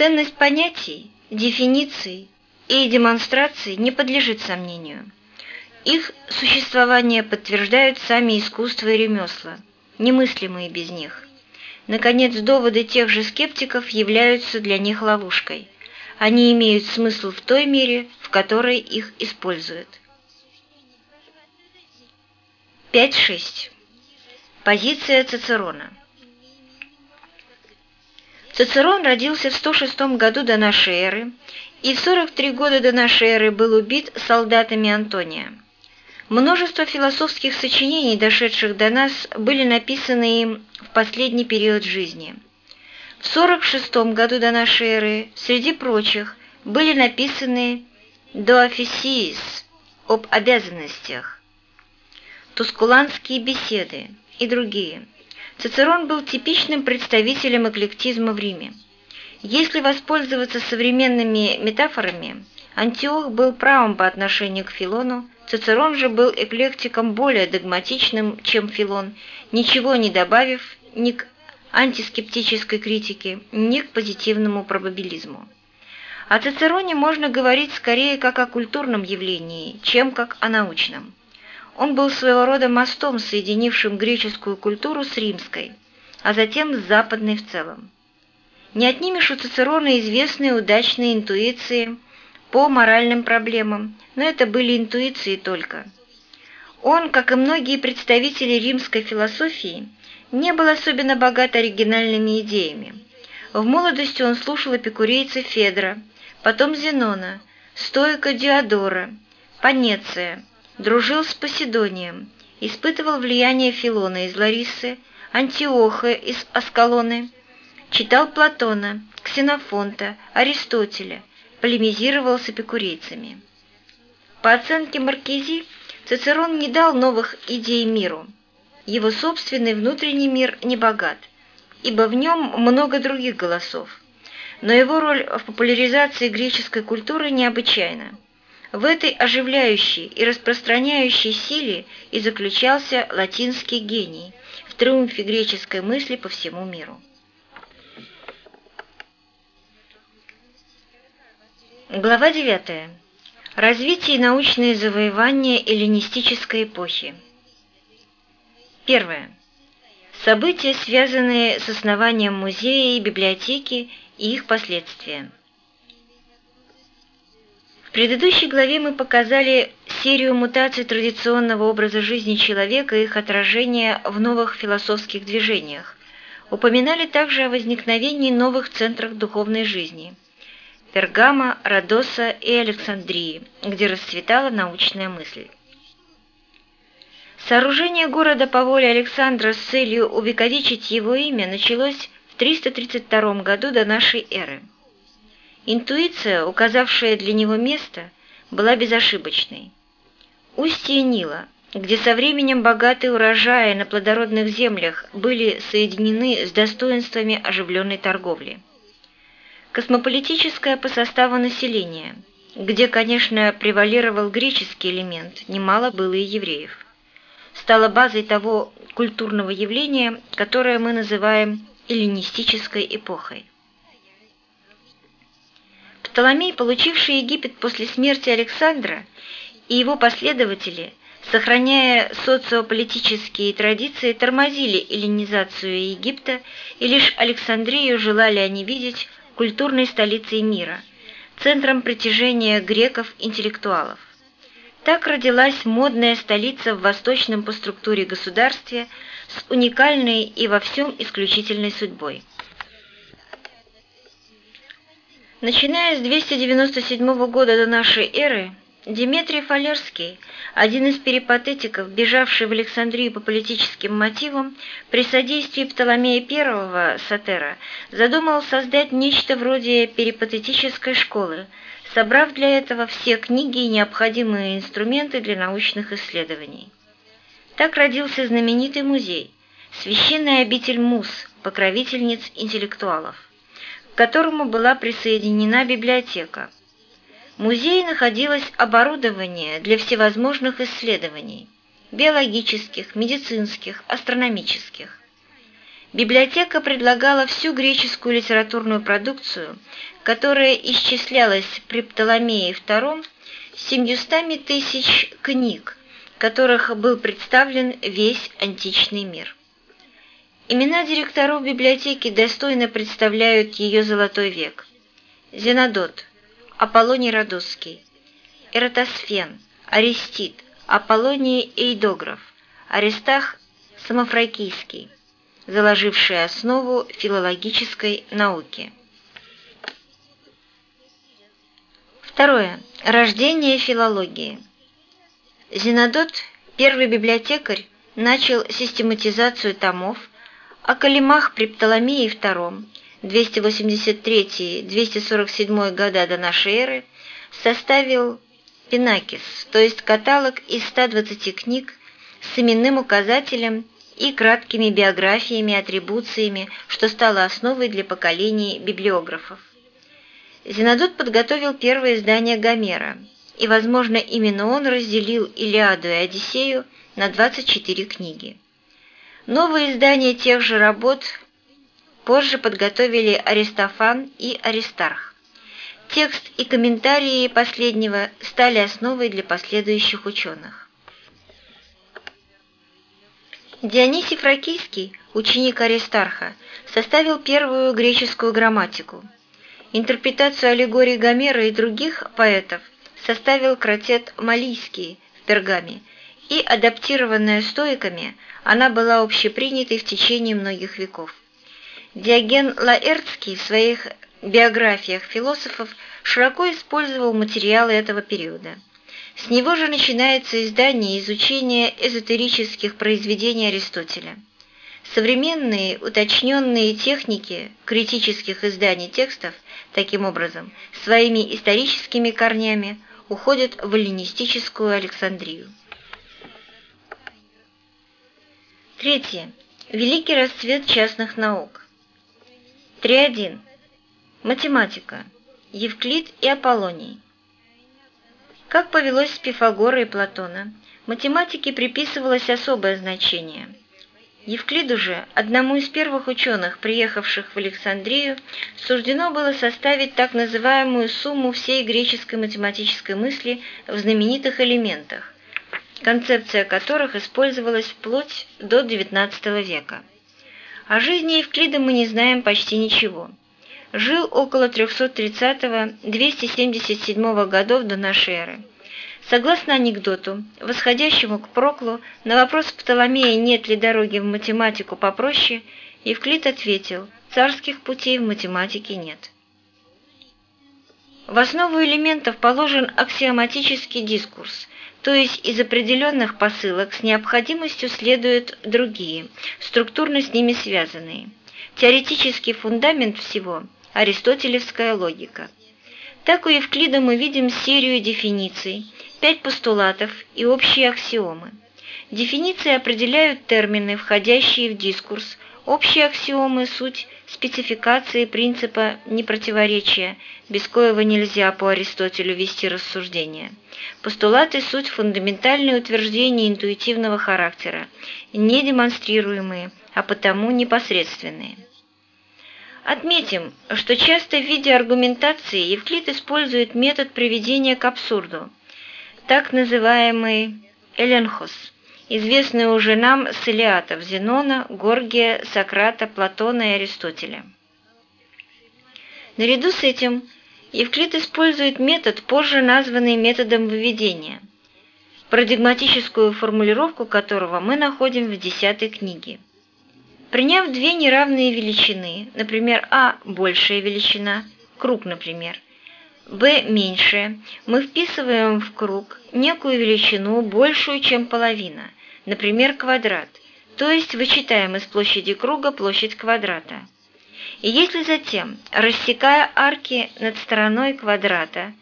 Ценность понятий, дефиниций и демонстраций не подлежит сомнению. Их существование подтверждают сами искусства и ремесла, немыслимые без них. Наконец, доводы тех же скептиков являются для них ловушкой. Они имеют смысл в той мере, в которой их используют. 5.6. Позиция Цицерона. Цицерон родился в 106 году до нашей эры и в 43 года до нашей эры был убит солдатами Антония. Множество философских сочинений, дошедших до нас, были написаны им в последний период жизни. В 46 году до нашей эры, среди прочих, были написаны «Доофисиис» об обязанностях, «Тускуланские беседы» и другие. Цицерон был типичным представителем эклектизма в Риме. Если воспользоваться современными метафорами, Антиох был правым по отношению к Филону, Цицерон же был эклектиком более догматичным, чем Филон, ничего не добавив ни к антискептической критике, ни к позитивному пробабилизму. О Цицероне можно говорить скорее как о культурном явлении, чем как о научном. Он был своего рода мостом, соединившим греческую культуру с римской, а затем с западной в целом. Не отнимешь у Цицерона известные удачные интуиции – по моральным проблемам, но это были интуиции только. Он, как и многие представители римской философии, не был особенно богат оригинальными идеями. В молодости он слушал эпикурейца Федра, потом Зенона, стоика Диодора, Панеция, дружил с Поседонием, испытывал влияние Филона из Ларисы, Антиоха из Аскалоны, читал Платона, Ксенофонта, Аристотеля, полемизировал с эпикурейцами. По оценке Маркизи, Цицерон не дал новых идей миру. Его собственный внутренний мир не богат, ибо в нем много других голосов. Но его роль в популяризации греческой культуры необычайна. В этой оживляющей и распространяющей силе и заключался латинский гений в триумфе греческой мысли по всему миру. Глава 9. Развитие и научные завоевания эллинистической эпохи. Первое. События, связанные с основанием музея и библиотеки и их последствия. В предыдущей главе мы показали серию мутаций традиционного образа жизни человека и их отражения в новых философских движениях. Упоминали также о возникновении новых центров духовной жизни – Пергама, Родоса и Александрии, где расцветала научная мысль. Сооружение города по воле Александра с целью увековечить его имя началось в 332 году до нашей эры. Интуиция, указавшая для него место, была безошибочной. Устье Нила, где со временем богатые урожаи на плодородных землях были соединены с достоинствами оживленной торговли космополитическое по составу населения, где, конечно, превалировал греческий элемент, немало было и евреев. Стало базой того культурного явления, которое мы называем эллинистической эпохой. Птоломей, получивший Египет после смерти Александра, и его последователи, сохраняя социополитические традиции, тормозили эллинизацию Египта, и лишь Александрию желали они видеть культурной столицей мира, центром притяжения греков-интеллектуалов. Так родилась модная столица в восточном по структуре государстве с уникальной и во всем исключительной судьбой. Начиная с 297 года до нашей эры, Дмитрий Фалерский, один из перипатетиков, бежавший в Александрию по политическим мотивам, при содействии Птоломея I Сатера, задумал создать нечто вроде перипатетической школы, собрав для этого все книги и необходимые инструменты для научных исследований. Так родился знаменитый музей, священная обитель Мус, покровительниц интеллектуалов, к которому была присоединена библиотека – музее находилось оборудование для всевозможных исследований – биологических, медицинских, астрономических. Библиотека предлагала всю греческую литературную продукцию, которая исчислялась при Птоломее II семьюстами тысяч книг, которых был представлен весь античный мир. Имена директоров библиотеки достойно представляют ее золотой век. Зенодот, Аполлоний Родосский, Эратосфен, Аристид, Аполлоний Эйдограф, Аристах Самофракийский – заложившие основу филологической науки. Второе. Рождение филологии. Зенодот, первый библиотекарь, начал систематизацию томов, о Калимах при Птоломее II 283-247 года до нашей эры составил Пинакис, то есть каталог из 120 книг с именным указателем и краткими биографиями, атрибуциями, что стало основой для поколений библиографов. Зенодот подготовил первое издание Гомера, и, возможно, именно он разделил Илиаду и Одиссею на 24 книги. Новые издания тех же работ позже подготовили Аристофан и Аристарх. Текст и комментарии последнего стали основой для последующих ученых. Дионисий Фракийский, ученик Аристарха, составил первую греческую грамматику. Интерпретацию аллегорий Гомера и других поэтов составил кратет Малийский в Пергаме, и, адаптированная стоиками, она была общепринятой в течение многих веков. Диоген Лаэртский в своих биографиях философов широко использовал материалы этого периода. С него же начинается издание и изучение эзотерических произведений Аристотеля. Современные уточненные техники критических изданий текстов, таким образом, своими историческими корнями уходят в эллинистическую Александрию. Третье. Великий расцвет частных наук. 3.1. Математика. Евклид и Аполлоний. Как повелось с Пифагора и Платона, математике приписывалось особое значение. Евклиду же, одному из первых ученых, приехавших в Александрию, суждено было составить так называемую сумму всей греческой математической мысли в знаменитых элементах, концепция которых использовалась вплоть до XIX века. О жизни Евклида мы не знаем почти ничего – жил около 330-277 годов до нашей эры. Согласно анекдоту, восходящему к Проклу, на вопрос Птоломея «нет ли дороги в математику попроще», Евклид ответил «царских путей в математике нет». В основу элементов положен аксиоматический дискурс, то есть из определенных посылок с необходимостью следуют другие, структурно с ними связанные. Теоретический фундамент всего – аристотелевская логика. Так у Евклида мы видим серию дефиниций, пять постулатов и общие аксиомы. Дефиниции определяют термины, входящие в дискурс, общие аксиомы – суть спецификации принципа непротиворечия, без коего нельзя по Аристотелю вести рассуждения. Постулаты – суть фундаментальные утверждения интуитивного характера, не демонстрируемые, а потому непосредственные. Отметим, что часто в виде аргументации Евклид использует метод приведения к абсурду, так называемый эленхос, известный уже нам с Илиатов Зенона, Горгия, Сократа, Платона и Аристотеля. Наряду с этим Евклид использует метод, позже названный методом выведения, парадигматическую формулировку которого мы находим в десятой книге. Приняв две неравные величины, например, а – большая величина, круг, например, b – меньшая, мы вписываем в круг некую величину, большую, чем половина, например, квадрат, то есть вычитаем из площади круга площадь квадрата. И если затем, рассекая арки над стороной квадрата,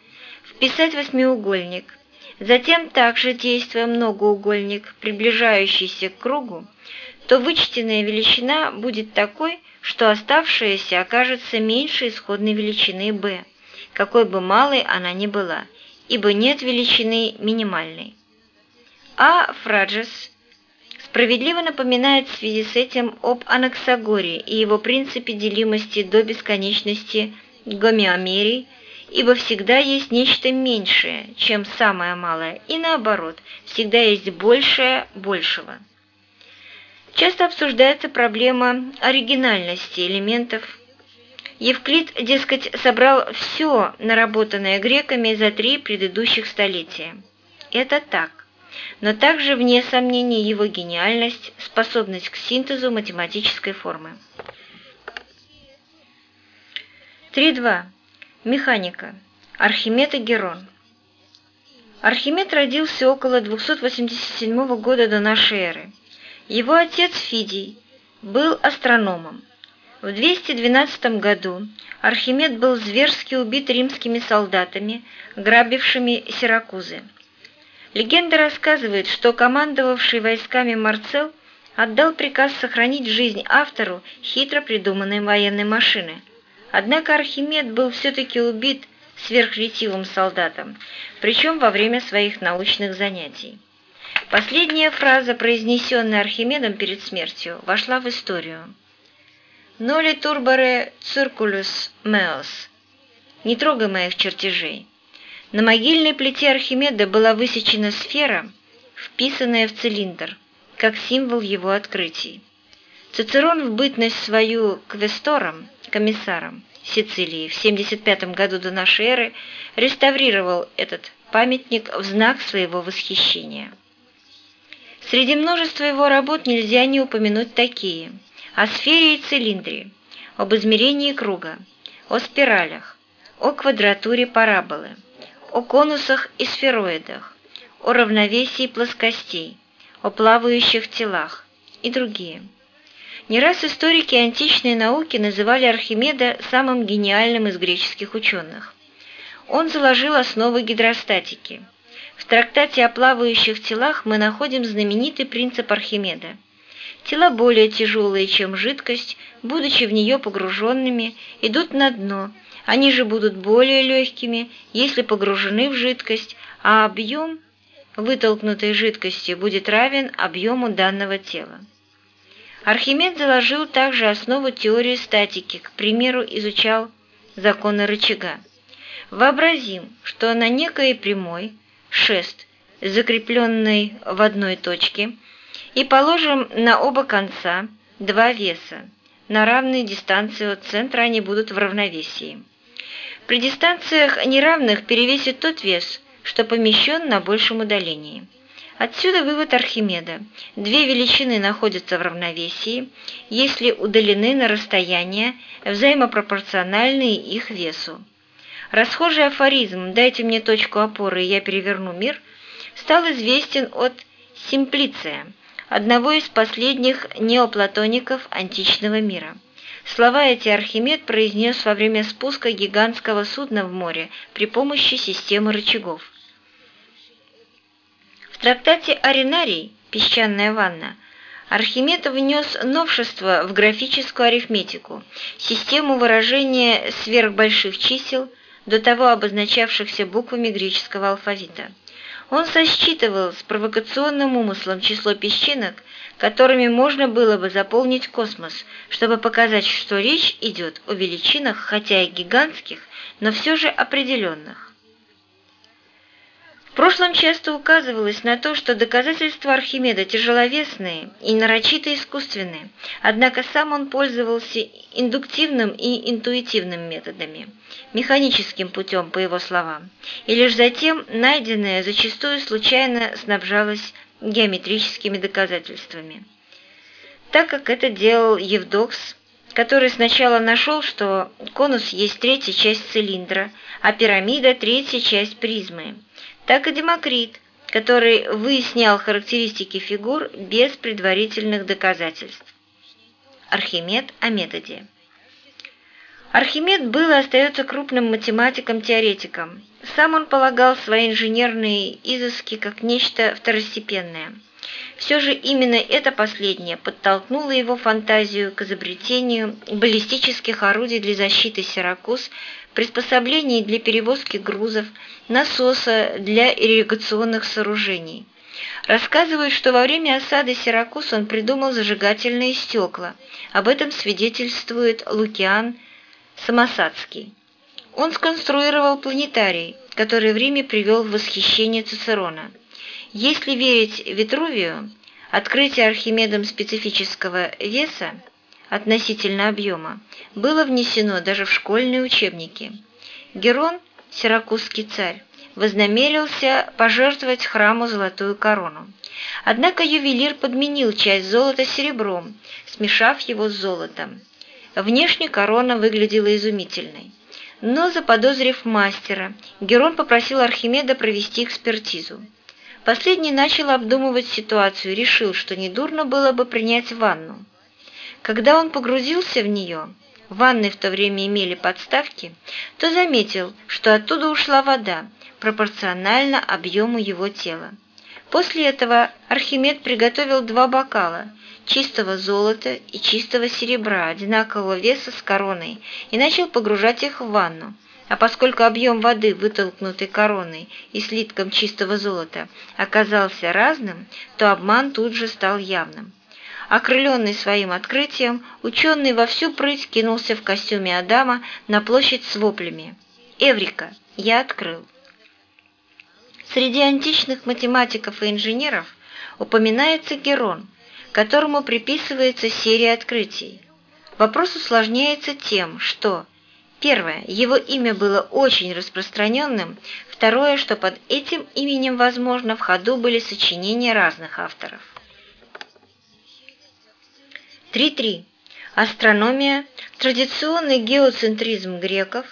вписать восьмиугольник, затем также действуя многоугольник, приближающийся к кругу, то вычтенная величина будет такой, что оставшаяся окажется меньше исходной величины b, какой бы малой она ни была, ибо нет величины минимальной. А фраджес справедливо напоминает в связи с этим об Анаксагоре и его принципе делимости до бесконечности гомеомерий, ибо всегда есть нечто меньшее, чем самое малое, и наоборот, всегда есть большее большего. Часто обсуждается проблема оригинальности элементов. Евклид, дескать, собрал все наработанное греками за три предыдущих столетия. Это так. Но также, вне сомнений, его гениальность, способность к синтезу математической формы. 3.2. Механика. Архимед и Герон. Архимед родился около 287 года до нашей эры. Его отец Фидий был астрономом. В 212 году Архимед был зверски убит римскими солдатами, грабившими Сиракузы. Легенда рассказывает, что командовавший войсками Марцел отдал приказ сохранить жизнь автору хитро придуманной военной машины. Однако Архимед был все-таки убит сверхретивым солдатом, причем во время своих научных занятий. Последняя фраза, произнесенная Архимедом перед смертью, вошла в историю. «Ноли турбаре циркулюс меос» «Не трогай моих чертежей». На могильной плите Архимеда была высечена сфера, вписанная в цилиндр, как символ его открытий. Цицерон в бытность свою квестором, комиссаром Сицилии в 75 году до нашей эры реставрировал этот памятник в знак своего восхищения. Среди множества его работ нельзя не упомянуть такие о сфере и цилиндре, об измерении круга, о спиралях, о квадратуре параболы, о конусах и сфероидах, о равновесии плоскостей, о плавающих телах и другие. Не раз историки античной науки называли Архимеда самым гениальным из греческих ученых. Он заложил основы гидростатики – в трактате о плавающих телах мы находим знаменитый принцип Архимеда. Тела более тяжелые, чем жидкость, будучи в нее погруженными, идут на дно, они же будут более легкими, если погружены в жидкость, а объем вытолкнутой жидкости будет равен объему данного тела. Архимед заложил также основу теории статики, к примеру, изучал законы рычага. Вообразим, что на некой прямой – шест, закрепленный в одной точке, и положим на оба конца два веса. На равной дистанции от центра они будут в равновесии. При дистанциях неравных перевесит тот вес, что помещен на большем удалении. Отсюда вывод Архимеда. Две величины находятся в равновесии, если удалены на расстояние, взаимопропорциональные их весу. Расхожий афоризм «дайте мне точку опоры, и я переверну мир» стал известен от Симплиция, одного из последних неоплатоников античного мира. Слова эти Архимед произнес во время спуска гигантского судна в море при помощи системы рычагов. В трактате «Аринарий» «Песчаная ванна» Архимед внес новшество в графическую арифметику, систему выражения сверхбольших чисел, до того обозначавшихся буквами греческого алфавита. Он сосчитывал с провокационным умыслом число песчинок, которыми можно было бы заполнить космос, чтобы показать, что речь идет о величинах, хотя и гигантских, но все же определенных. Прошлом часто указывалось на то, что доказательства Архимеда тяжеловесные и нарочито искусственные, однако сам он пользовался индуктивным и интуитивным методами, механическим путем, по его словам, и лишь затем найденное зачастую случайно снабжалось геометрическими доказательствами. Так как это делал Евдокс, который сначала нашел, что конус есть третья часть цилиндра, а пирамида – третья часть призмы – так и Демокрит, который выяснял характеристики фигур без предварительных доказательств. Архимед о методе. Архимед был и остается крупным математиком-теоретиком. Сам он полагал свои инженерные изыски как нечто второстепенное. Все же именно это последнее подтолкнуло его фантазию к изобретению баллистических орудий для защиты Сиракуз приспособлений для перевозки грузов, насоса для ирригационных сооружений. Рассказывают, что во время осады Сиракуз он придумал зажигательные стекла. Об этом свидетельствует Лукиан Самосадский. Он сконструировал планетарий, который в Риме привел в восхищение Цицерона. Если верить Витрувию, открытие Архимедом специфического веса относительно объема было внесено даже в школьные учебники. Герон, сиракузский царь, вознамерился пожертвовать храму золотую корону. Однако ювелир подменил часть золота серебром, смешав его с золотом. Внешне корона выглядела изумительной. Но, заподозрив мастера, Герон попросил Архимеда провести экспертизу. Последний начал обдумывать ситуацию и решил, что недурно было бы принять ванну. Когда он погрузился в нее, ванны в то время имели подставки, то заметил, что оттуда ушла вода, пропорционально объему его тела. После этого Архимед приготовил два бокала чистого золота и чистого серебра одинакового веса с короной и начал погружать их в ванну. А поскольку объем воды, вытолкнутой короной и слитком чистого золота, оказался разным, то обман тут же стал явным. Окрыленный своим открытием, ученый во всю прыть кинулся в костюме Адама на площадь с воплями. «Эврика! Я открыл!» Среди античных математиков и инженеров упоминается Герон, которому приписывается серия открытий. Вопрос усложняется тем, что Первое. Его имя было очень распространенным. Второе, что под этим именем, возможно, в ходу были сочинения разных авторов. 3.3. Астрономия, традиционный геоцентризм греков,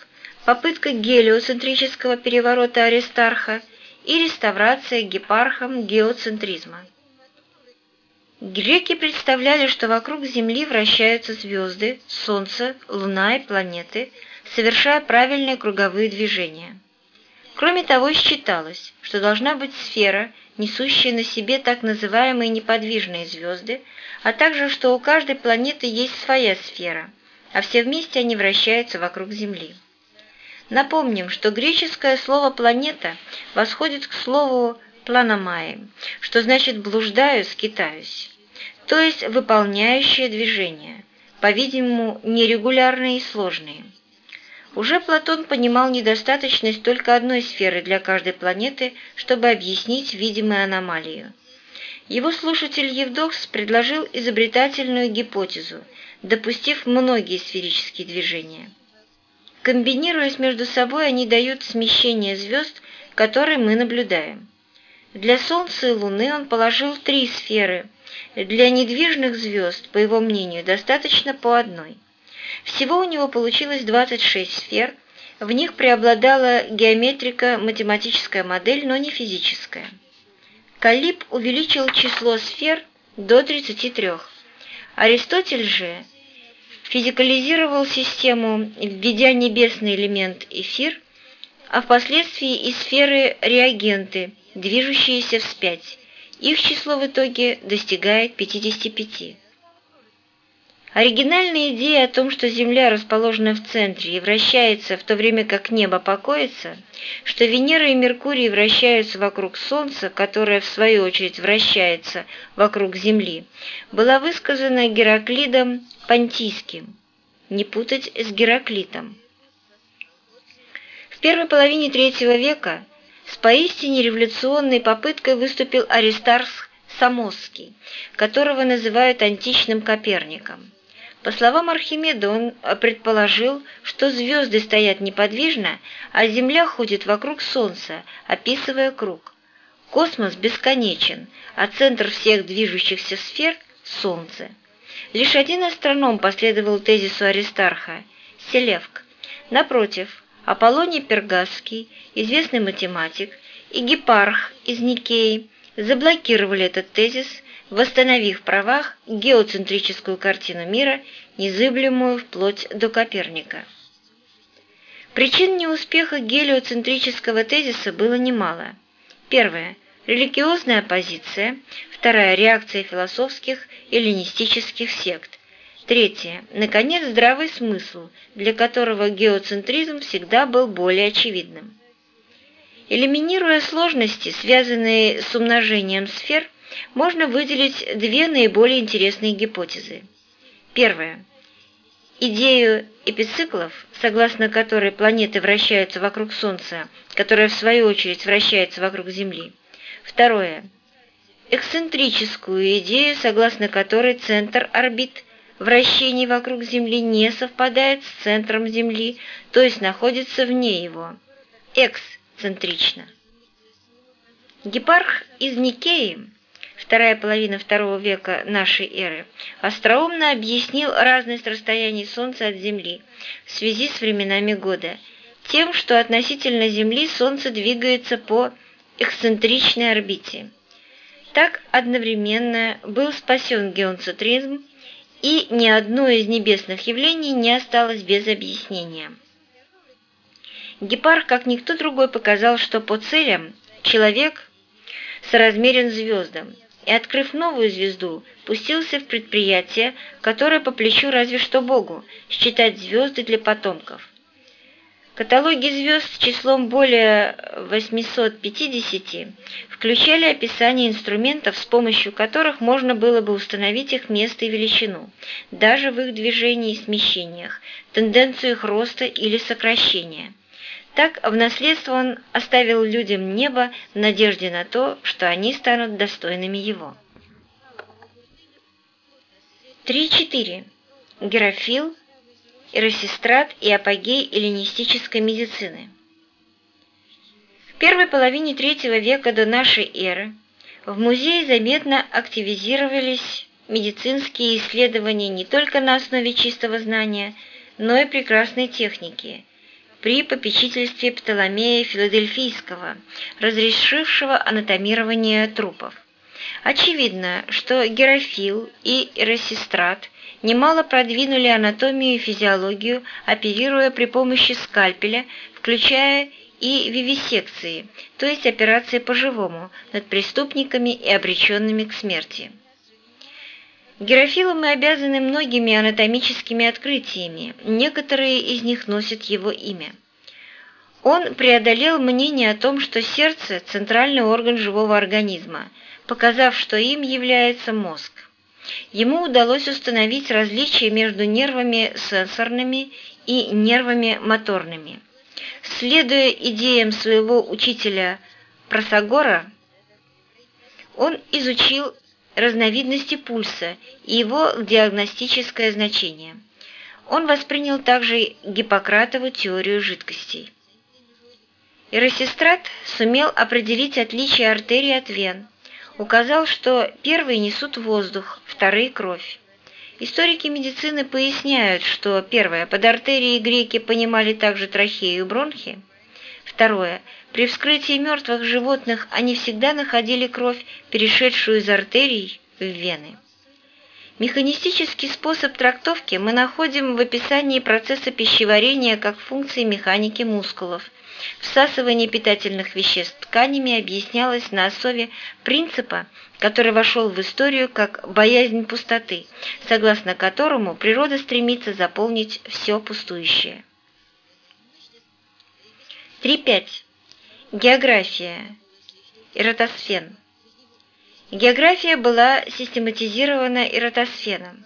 попытка гелиоцентрического переворота Аристарха и реставрация гепархом геоцентризма. Греки представляли, что вокруг Земли вращаются звезды, Солнце, Луна и планеты, совершая правильные круговые движения. Кроме того, считалось, что должна быть сфера, несущая на себе так называемые неподвижные звезды, а также, что у каждой планеты есть своя сфера, а все вместе они вращаются вокруг Земли. Напомним, что греческое слово «планета» восходит к слову планомаи, что значит «блуждаю, скитаюсь», то есть выполняющие движения, по-видимому, нерегулярные и сложные. Уже Платон понимал недостаточность только одной сферы для каждой планеты, чтобы объяснить видимую аномалию. Его слушатель Евдокс предложил изобретательную гипотезу, допустив многие сферические движения. Комбинируясь между собой, они дают смещение звезд, которые мы наблюдаем. Для Солнца и Луны он положил три сферы. Для недвижных звезд, по его мнению, достаточно по одной. Всего у него получилось 26 сфер, в них преобладала геометрико-математическая модель, но не физическая. Калиб увеличил число сфер до 33. Аристотель же физикализировал систему, введя небесный элемент эфир, а впоследствии и сферы реагенты – движущиеся вспять. Их число в итоге достигает 55. Оригинальная идея о том, что Земля расположена в центре и вращается, в то время как небо покоится, что Венера и Меркурий вращаются вокруг Солнца, которое, в свою очередь, вращается вокруг Земли, была высказана Гераклидом Понтийским, не путать с Гераклитом. В первой половине третьего века – с поистине революционной попыткой выступил Аристарх Самосский, которого называют античным Коперником. По словам Архимеда, он предположил, что звезды стоят неподвижно, а Земля ходит вокруг Солнца, описывая круг. Космос бесконечен, а центр всех движущихся сфер – Солнце. Лишь один астроном последовал тезису Аристарха – Селевк. Напротив, Аполлоний Пергасский, известный математик, и Гепарх из Никеи заблокировали этот тезис, восстановив в правах геоцентрическую картину мира, незыблемую вплоть до Коперника. Причин неуспеха гелиоцентрического тезиса было немало. Первое – религиозная оппозиция, вторая – реакция философских и ленистических сект, Третье. Наконец, здравый смысл, для которого геоцентризм всегда был более очевидным. Элиминируя сложности, связанные с умножением сфер, можно выделить две наиболее интересные гипотезы. Первая. Идею эпициклов, согласно которой планеты вращаются вокруг Солнца, которое в свою очередь вращается вокруг Земли. Второе. Эксцентрическую идею, согласно которой центр орбит вращений вокруг Земли не совпадает с центром Земли, то есть находится вне его. Эксцентрично. Гепарх из Никеи вторая половина II века нашей эры, остроумно объяснил разность расстояний Солнца от Земли в связи с временами года, тем, что относительно Земли Солнце двигается по эксцентричной орбите. Так одновременно был спасен геонцентризм, и ни одно из небесных явлений не осталось без объяснения. Гепарх, как никто другой, показал, что по целям человек соразмерен звездам, и, открыв новую звезду, пустился в предприятие, которое по плечу разве что Богу – считать звезды для потомков. Каталоги звезд с числом более 850 включали описание инструментов, с помощью которых можно было бы установить их место и величину, даже в их движении и смещениях, тенденцию их роста или сокращения. Так в наследство он оставил людям небо в надежде на то, что они станут достойными его. 3.4. Герофил, Иросистрат и апогей эллинистической медицины. В первой половине третьего века до нашей эры в музее заметно активизировались медицинские исследования не только на основе чистого знания, но и прекрасной техники – при попечительстве Птоломея Филадельфийского, разрешившего анатомирование трупов. Очевидно, что Герофил и Эросистрат немало продвинули анатомию и физиологию, оперируя при помощи скальпеля, включая и вивисекции, то есть операции по-живому над преступниками и обреченными к смерти. Герофилу мы обязаны многими анатомическими открытиями, некоторые из них носят его имя. Он преодолел мнение о том, что сердце – центральный орган живого организма, показав, что им является мозг. Ему удалось установить различие между нервами сенсорными и нервами моторными. Следуя идеям своего учителя Просагора, он изучил разновидности пульса и его диагностическое значение. Он воспринял также Гиппократову теорию жидкостей. Иросистрат сумел определить отличие артерий от вен, указал, что первые несут воздух, вторые – кровь. Историки медицины поясняют, что первое, под артерией греки понимали также трахею и бронхи, Второе. При вскрытии мертвых животных они всегда находили кровь, перешедшую из артерий в вены. Механистический способ трактовки мы находим в описании процесса пищеварения как функции механики мускулов. Всасывание питательных веществ тканями объяснялось на основе принципа, который вошел в историю как боязнь пустоты, согласно которому природа стремится заполнить все пустующее. 3.5. География. Эратосфен. География была систематизирована Эратосфеном.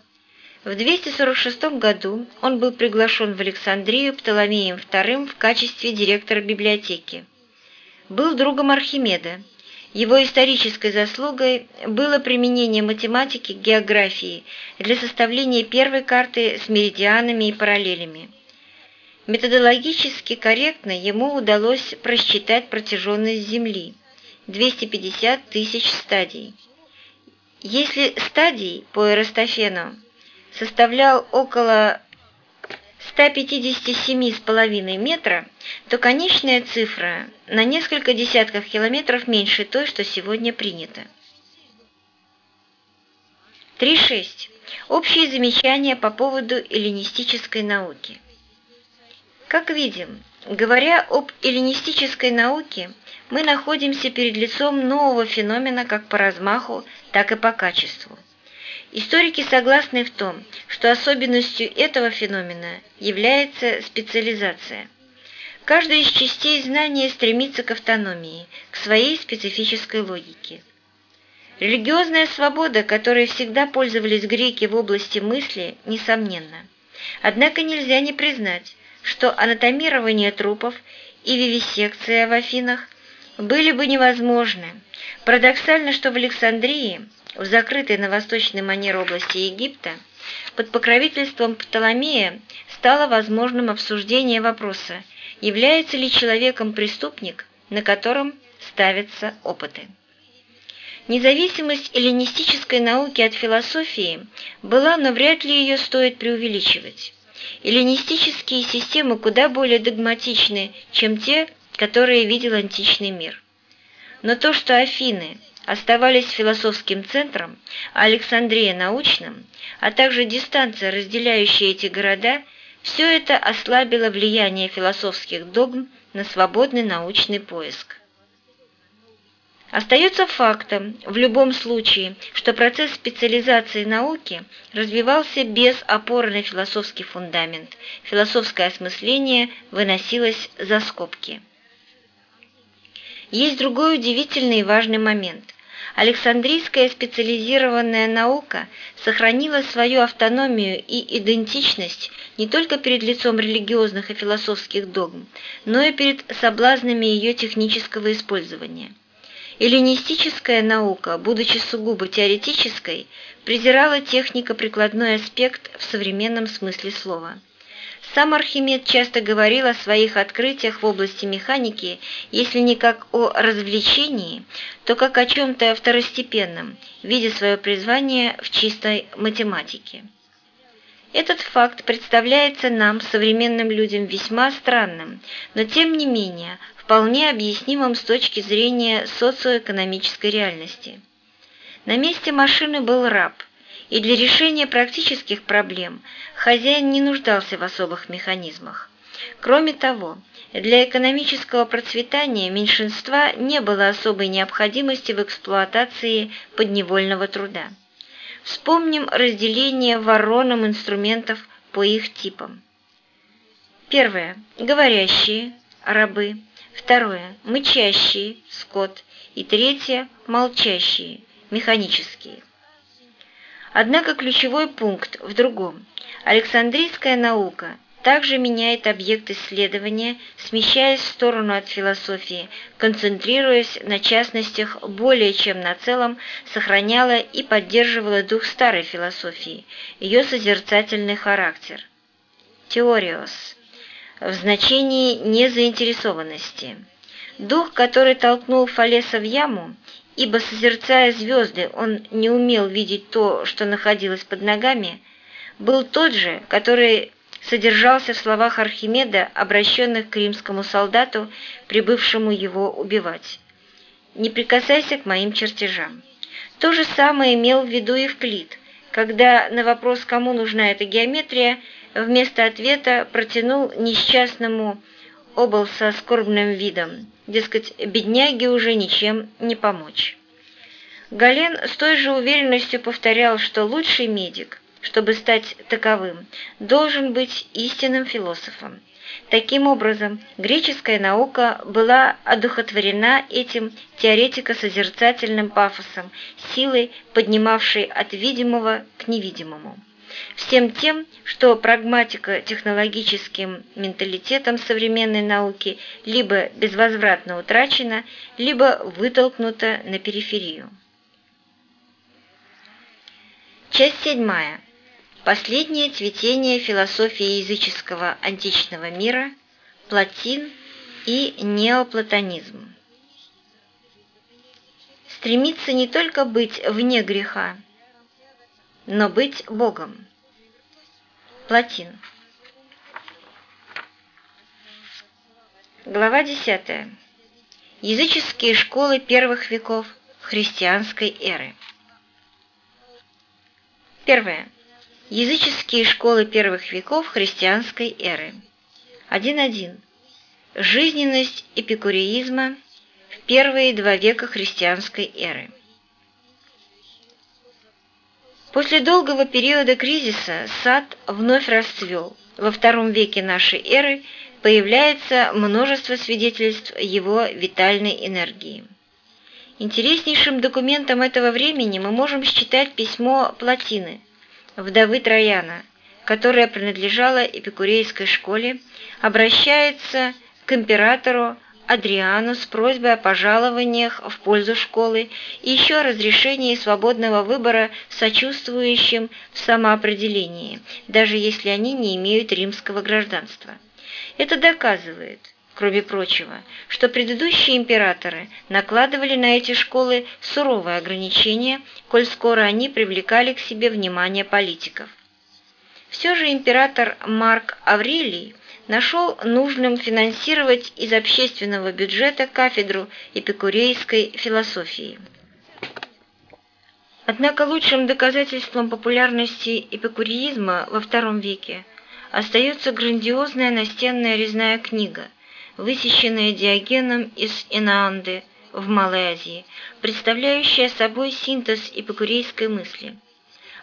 В 246 году он был приглашен в Александрию Птоломеем II в качестве директора библиотеки. Был другом Архимеда. Его исторической заслугой было применение математики к географии для составления первой карты с меридианами и параллелями. Методологически корректно ему удалось просчитать протяженность Земли – 250 тысяч стадий. Если стадий по Эростофену составлял около 157,5 метра, то конечная цифра на несколько десятков километров меньше той, что сегодня принято. 3.6. Общие замечания по поводу эллинистической науки. Как видим, говоря об эллинистической науке, мы находимся перед лицом нового феномена как по размаху, так и по качеству. Историки согласны в том, что особенностью этого феномена является специализация. Каждая из частей знания стремится к автономии, к своей специфической логике. Религиозная свобода, которой всегда пользовались греки в области мысли, несомненна. Однако нельзя не признать, что анатомирование трупов и вивисекция в Афинах были бы невозможны. Парадоксально, что в Александрии, в закрытой на восточный манер области Египта, под покровительством Птоломея стало возможным обсуждение вопроса, является ли человеком преступник, на котором ставятся опыты. Независимость эллинистической науки от философии была, но вряд ли ее стоит преувеличивать. Эллинистические системы куда более догматичны, чем те, которые видел античный мир. Но то, что Афины оставались философским центром, а Александрия – научным, а также дистанция, разделяющая эти города, все это ослабило влияние философских догм на свободный научный поиск. Остается фактом, в любом случае, что процесс специализации науки развивался без опоры на философский фундамент, философское осмысление выносилось за скобки. Есть другой удивительный и важный момент. Александрийская специализированная наука сохранила свою автономию и идентичность не только перед лицом религиозных и философских догм, но и перед соблазнами ее технического использования. Эллинистическая наука, будучи сугубо теоретической, презирала технико-прикладной аспект в современном смысле слова. Сам Архимед часто говорил о своих открытиях в области механики, если не как о развлечении, то как о чем-то второстепенном, видя свое призвание в чистой математике. Этот факт представляется нам, современным людям, весьма странным, но тем не менее вполне объяснимым с точки зрения социоэкономической реальности. На месте машины был раб, и для решения практических проблем хозяин не нуждался в особых механизмах. Кроме того, для экономического процветания меньшинства не было особой необходимости в эксплуатации подневольного труда. Вспомним разделение вороном инструментов по их типам. Первое. Говорящие, рабы. Второе. Мычащие, скот. И третье. Молчащие, механические. Однако ключевой пункт в другом. Александрийская наука также меняет объект исследования, смещаясь в сторону от философии, концентрируясь на частностях более чем на целом, сохраняла и поддерживала дух старой философии, ее созерцательный характер. Теориос в значении незаинтересованности. Дух, который толкнул Фалеса в яму, ибо, созерцая звезды, он не умел видеть то, что находилось под ногами, был тот же, который содержался в словах Архимеда, обращенных к римскому солдату, прибывшему его убивать. «Не прикасайся к моим чертежам». То же самое имел в виду Евклид, когда на вопрос, кому нужна эта геометрия, вместо ответа протянул несчастному обл со скорбным видом, дескать, бедняге уже ничем не помочь. Гален с той же уверенностью повторял, что лучший медик чтобы стать таковым, должен быть истинным философом. Таким образом, греческая наука была одухотворена этим теоретико-созерцательным пафосом, силой, поднимавшей от видимого к невидимому. Всем тем, что прагматико-технологическим менталитетом современной науки либо безвозвратно утрачена, либо вытолкнута на периферию. Часть седьмая. Последнее цветение философии языческого античного мира, платин и неоплатонизм. Стремится не только быть вне греха, но быть Богом. Платин. Глава 10. Языческие школы первых веков христианской эры. Первое. Языческие школы первых веков христианской эры. 1.1. Жизненность эпикуреизма в первые два века христианской эры. После долгого периода кризиса сад вновь расцвел во втором веке нашей эры появляется множество свидетельств его витальной энергии. Интереснейшим документом этого времени мы можем считать письмо Платины, вдовы Трояна, которое принадлежало эпикурейской школе, обращается к императору Адриану с просьбой о пожалованиях в пользу школы и еще о разрешении свободного выбора сочувствующим в самоопределении, даже если они не имеют римского гражданства. Это доказывает, кроме прочего, что предыдущие императоры накладывали на эти школы суровые ограничения, коль скоро они привлекали к себе внимание политиков. Все же император Марк Аврелий нашел нужным финансировать из общественного бюджета кафедру эпикурейской философии. Однако лучшим доказательством популярности эпикуреизма во II веке остается грандиозная настенная резная книга, высеченная Диогеном из Инаанды в Малой Азии, представляющая собой синтез эпикурейской мысли –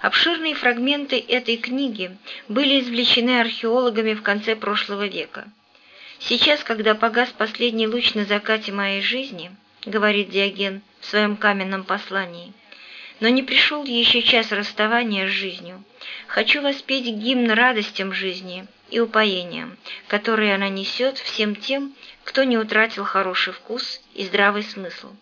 Обширные фрагменты этой книги были извлечены археологами в конце прошлого века. «Сейчас, когда погас последний луч на закате моей жизни», — говорит Диоген в своем каменном послании, «но не пришел еще час расставания с жизнью. Хочу воспеть гимн радостям жизни и упоениям, которые она несет всем тем, кто не утратил хороший вкус и здравый смысл.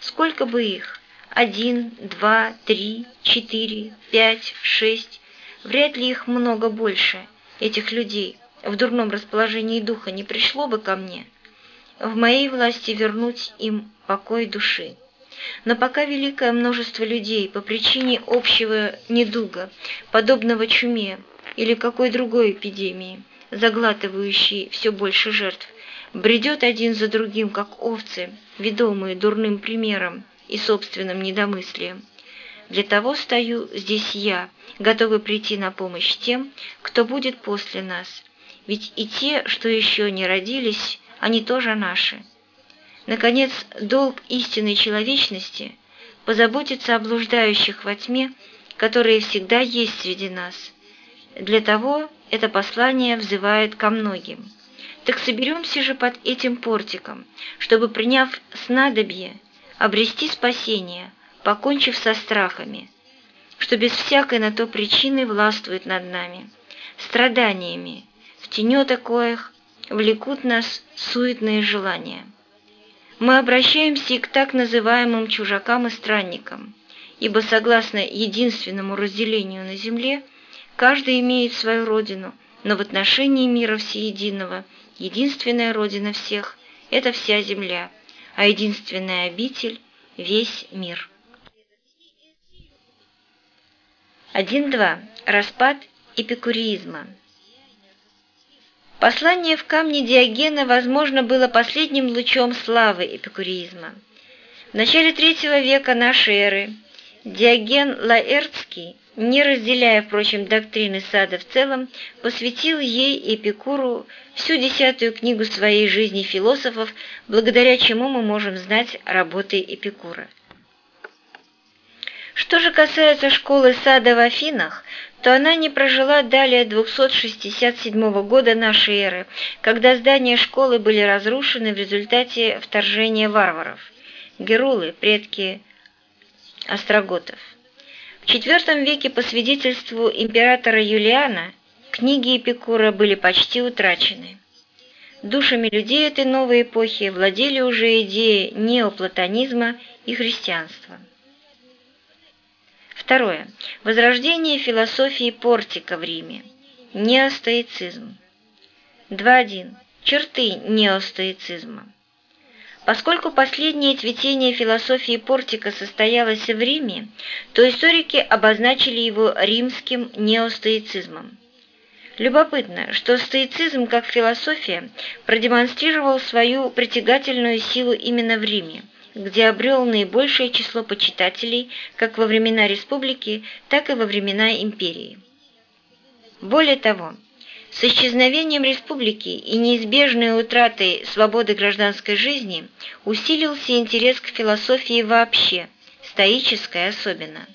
Сколько бы их, один, два, три, четыре, пять, шесть. Вряд ли их много больше, этих людей, в дурном расположении духа не пришло бы ко мне. В моей власти вернуть им покой души. Но пока великое множество людей по причине общего недуга, подобного чуме или какой другой эпидемии, заглатывающей все больше жертв, бредет один за другим, как овцы, ведомые дурным примером, и собственным недомыслием. Для того стою здесь я, готовый прийти на помощь тем, кто будет после нас. Ведь и те, что еще не родились, они тоже наши. Наконец, долг истинной человечности – позаботиться о блуждающих во тьме, которые всегда есть среди нас. Для того это послание взывает ко многим. Так соберемся же под этим портиком, чтобы, приняв снадобье, обрести спасение, покончив со страхами, что без всякой на то причины властвует над нами, страданиями, в тенета коих влекут нас суетные желания. Мы обращаемся и к так называемым чужакам и странникам, ибо согласно единственному разделению на земле, каждый имеет свою родину, но в отношении мира всеединого единственная родина всех – это вся земля – а единственная обитель – весь мир. 1.2. Распад эпикуризма. Послание в камне Диогена, возможно, было последним лучом славы эпикуризма. В начале третьего века нашей эры Диоген Лаэртский не разделяя, впрочем, доктрины сада в целом, посвятил ей и Эпикуру всю десятую книгу своей жизни философов, благодаря чему мы можем знать работы Эпикура. Что же касается школы сада в Афинах, то она не прожила далее 267 года нашей эры, когда здания школы были разрушены в результате вторжения варваров. Герулы, предки остроготов. В IV веке по свидетельству императора Юлиана книги Эпикура были почти утрачены. Душами людей этой новой эпохи владели уже идеи неоплатонизма и христианства. Второе. Возрождение философии портика в Риме. Неостоицизм. 2.1. Черты неостоицизма. Поскольку последнее цветение философии Портика состоялось в Риме, то историки обозначили его римским неостоицизмом. Любопытно, что стоицизм как философия продемонстрировал свою притягательную силу именно в Риме, где обрел наибольшее число почитателей как во времена республики, так и во времена империи. Более того, с исчезновением республики и неизбежной утратой свободы гражданской жизни усилился интерес к философии вообще, стоической особенно.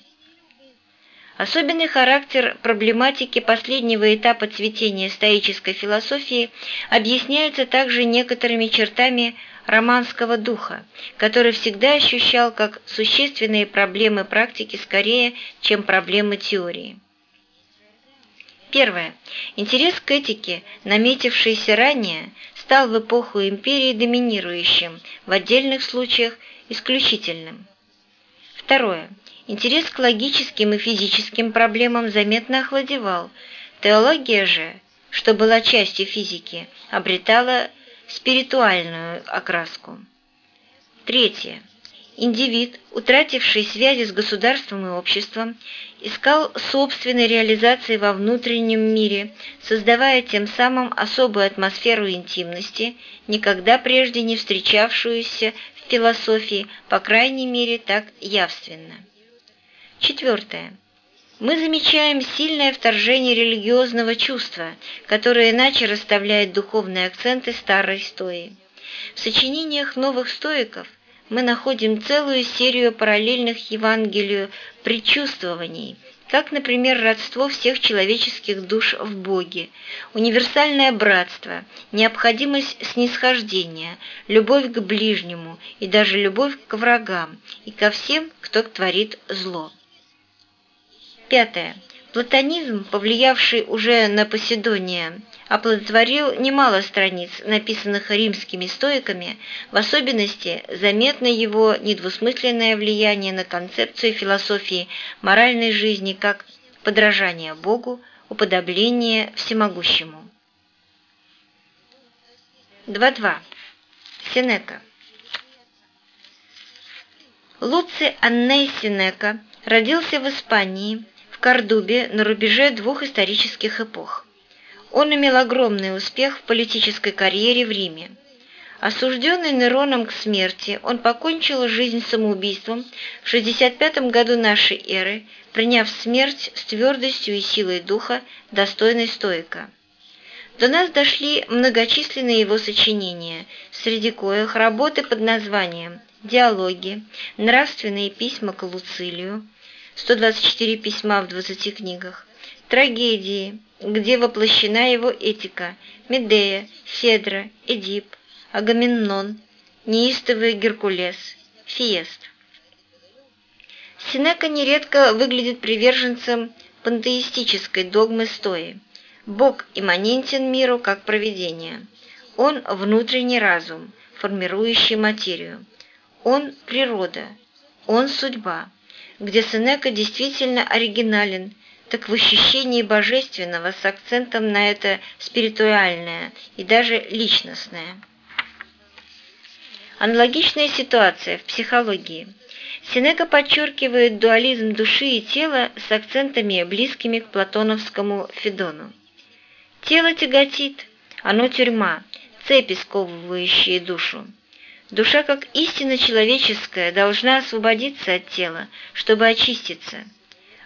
Особенный характер проблематики последнего этапа цветения стоической философии объясняется также некоторыми чертами романского духа, который всегда ощущал как существенные проблемы практики скорее, чем проблемы теории. Первое. Интерес к этике, наметившийся ранее, стал в эпоху империи доминирующим, в отдельных случаях исключительным. Второе. Интерес к логическим и физическим проблемам заметно охладевал. Теология же, что была частью физики, обретала спиритуальную окраску. Третье. Индивид, утративший связи с государством и обществом, искал собственной реализации во внутреннем мире, создавая тем самым особую атмосферу интимности, никогда прежде не встречавшуюся в философии, по крайней мере, так явственно. Четвертое. Мы замечаем сильное вторжение религиозного чувства, которое иначе расставляет духовные акценты старой стои. В сочинениях новых стоиков – мы находим целую серию параллельных Евангелию предчувствований, как, например, родство всех человеческих душ в Боге, универсальное братство, необходимость снисхождения, любовь к ближнему и даже любовь к врагам и ко всем, кто творит зло. Пятое. Платонизм, повлиявший уже на Поседония, оплодотворил немало страниц, написанных римскими стоиками, в особенности заметно его недвусмысленное влияние на концепцию философии моральной жизни как подражание Богу, уподобление всемогущему. 2.2. Сенека Луций Анней Сенека родился в Испании – Кордубе на рубеже двух исторических эпох. Он имел огромный успех в политической карьере в Риме. Осужденный Нероном к смерти, он покончил жизнь самоубийством в 65 году нашей эры, приняв смерть с твердостью и силой духа, достойной стоика. До нас дошли многочисленные его сочинения, среди коих работы под названием «Диалоги», «Нравственные письма к Луцилию», 124 письма в 20 книгах, трагедии, где воплощена его этика, Медея, Федра, Эдип, Агамемнон, неистовый Геркулес, Фиест. Синека нередко выглядит приверженцем пантеистической догмы стои. Бог имманентен миру как провидение. Он – внутренний разум, формирующий материю. Он – природа. Он – судьба где Сенека действительно оригинален, так в ощущении божественного с акцентом на это спиритуальное и даже личностное. Аналогичная ситуация в психологии. Сенека подчеркивает дуализм души и тела с акцентами, близкими к платоновскому Федону. Тело тяготит, оно тюрьма, цепи, сковывающие душу. Душа, как истинно человеческая, должна освободиться от тела, чтобы очиститься.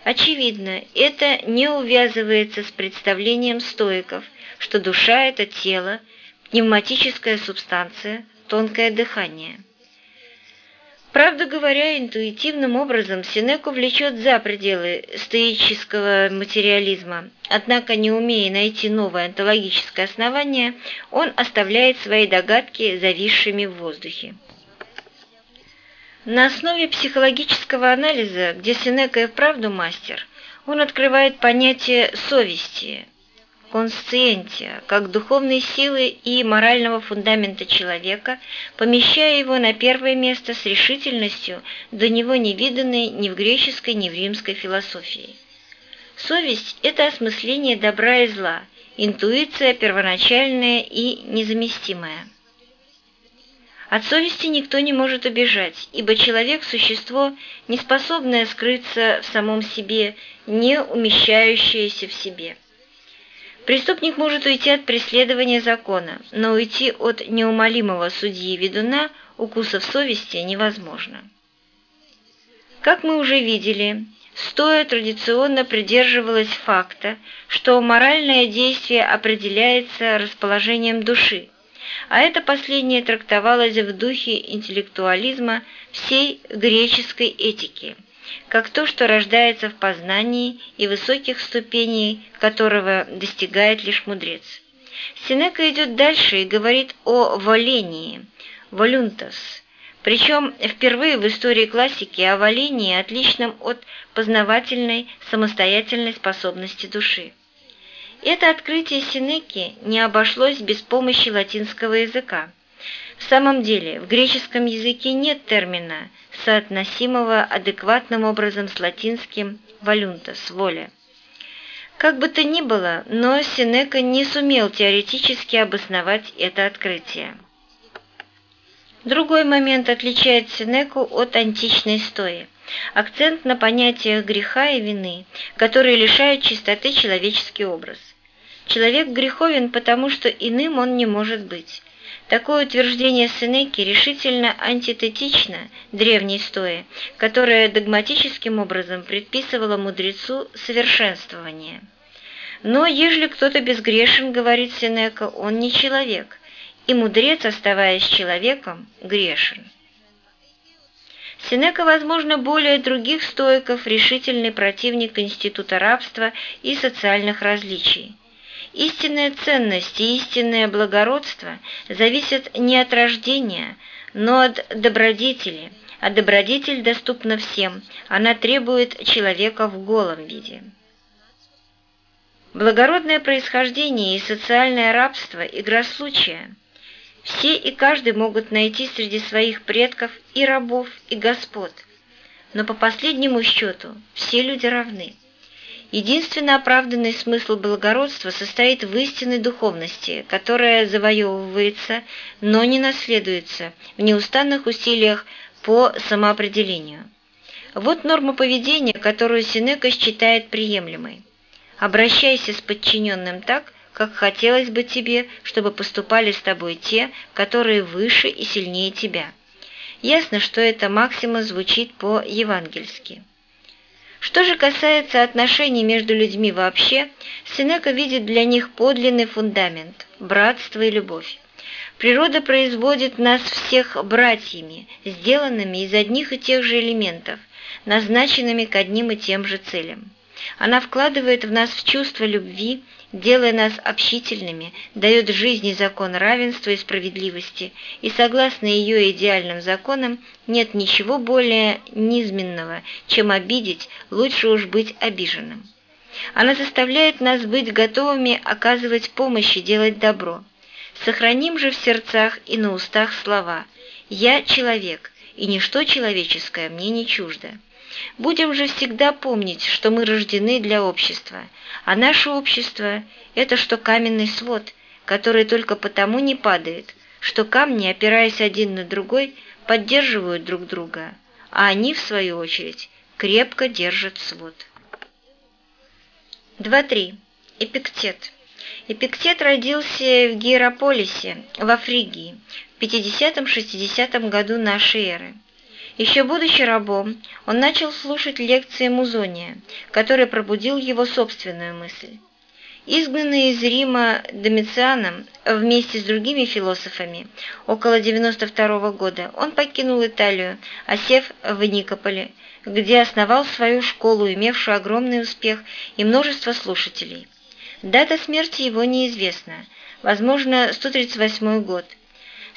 Очевидно, это не увязывается с представлением стоиков, что душа – это тело, пневматическая субстанция, тонкое дыхание. Правда говоря, интуитивным образом Синеку влечет за пределы стоического материализма, однако, не умея найти новое онтологическое основание, он оставляет свои догадки зависшими в воздухе. На основе психологического анализа, где Синека и вправду мастер, он открывает понятие совести – консциентия, как духовной силы и морального фундамента человека, помещая его на первое место с решительностью, до него не виданной ни в греческой, ни в римской философии. Совесть – это осмысление добра и зла, интуиция первоначальная и незаместимая. От совести никто не может убежать, ибо человек – существо, не способное скрыться в самом себе, не умещающееся в себе. Преступник может уйти от преследования закона, но уйти от неумолимого судьи-ведуна укусов совести невозможно. Как мы уже видели, стоя традиционно придерживалась факта, что моральное действие определяется расположением души, а это последнее трактовалось в духе интеллектуализма всей греческой этики – как то, что рождается в познании и высоких ступеней, которого достигает лишь мудрец. Синека идет дальше и говорит о волении, волюнтас, причем впервые в истории классики о волении, отличном от познавательной самостоятельной способности души. Это открытие Синеки не обошлось без помощи латинского языка. В самом деле, в греческом языке нет термина, соотносимого адекватным образом с латинским «волюнтас» – «воля». Как бы то ни было, но Синека не сумел теоретически обосновать это открытие. Другой момент отличает Синеку от античной стои. Акцент на понятиях греха и вины, которые лишают чистоты человеческий образ. Человек греховен, потому что иным он не может быть. Такое утверждение Сенеки решительно антитетично древней стои, которая догматическим образом предписывала мудрецу совершенствование. Но ежели кто-то безгрешен, говорит Сенека, он не человек, и мудрец, оставаясь человеком, грешен. Сенека, возможно, более других стоиков решительный противник института рабства и социальных различий. Истинная ценность и истинное благородство зависят не от рождения, но от добродетели, а добродетель доступна всем, она требует человека в голом виде. Благородное происхождение и социальное рабство – игра случая. Все и каждый могут найти среди своих предков и рабов, и господ. Но по последнему счету все люди равны. Единственно оправданный смысл благородства состоит в истинной духовности, которая завоевывается, но не наследуется в неустанных усилиях по самоопределению. Вот норма поведения, которую Синека считает приемлемой. Обращайся с подчиненным так, как хотелось бы тебе, чтобы поступали с тобой те, которые выше и сильнее тебя. Ясно, что эта максима звучит по-евангельски. Что же касается отношений между людьми вообще, Синека видит для них подлинный фундамент – братство и любовь. Природа производит нас всех братьями, сделанными из одних и тех же элементов, назначенными к одним и тем же целям. Она вкладывает в нас в чувство любви, делая нас общительными, дает жизни закон равенства и справедливости, и согласно ее идеальным законам нет ничего более низменного, чем обидеть, лучше уж быть обиженным. Она заставляет нас быть готовыми оказывать помощь и делать добро. Сохраним же в сердцах и на устах слова «Я человек, и ничто человеческое мне не чуждо». Будем же всегда помнить, что мы рождены для общества, а наше общество – это что каменный свод, который только потому не падает, что камни, опираясь один на другой, поддерживают друг друга, а они, в свою очередь, крепко держат свод. 2.3. Эпиктет. Эпиктет родился в Гиерополисе, во Фригии, в 50-60 году нашей эры. Еще будучи рабом, он начал слушать лекции Музония, который пробудил его собственную мысль. Изгнанный из Рима Домицианом вместе с другими философами около 92 года, он покинул Италию, осев в Никополе, где основал свою школу, имевшую огромный успех и множество слушателей. Дата смерти его неизвестна, возможно, 138 год –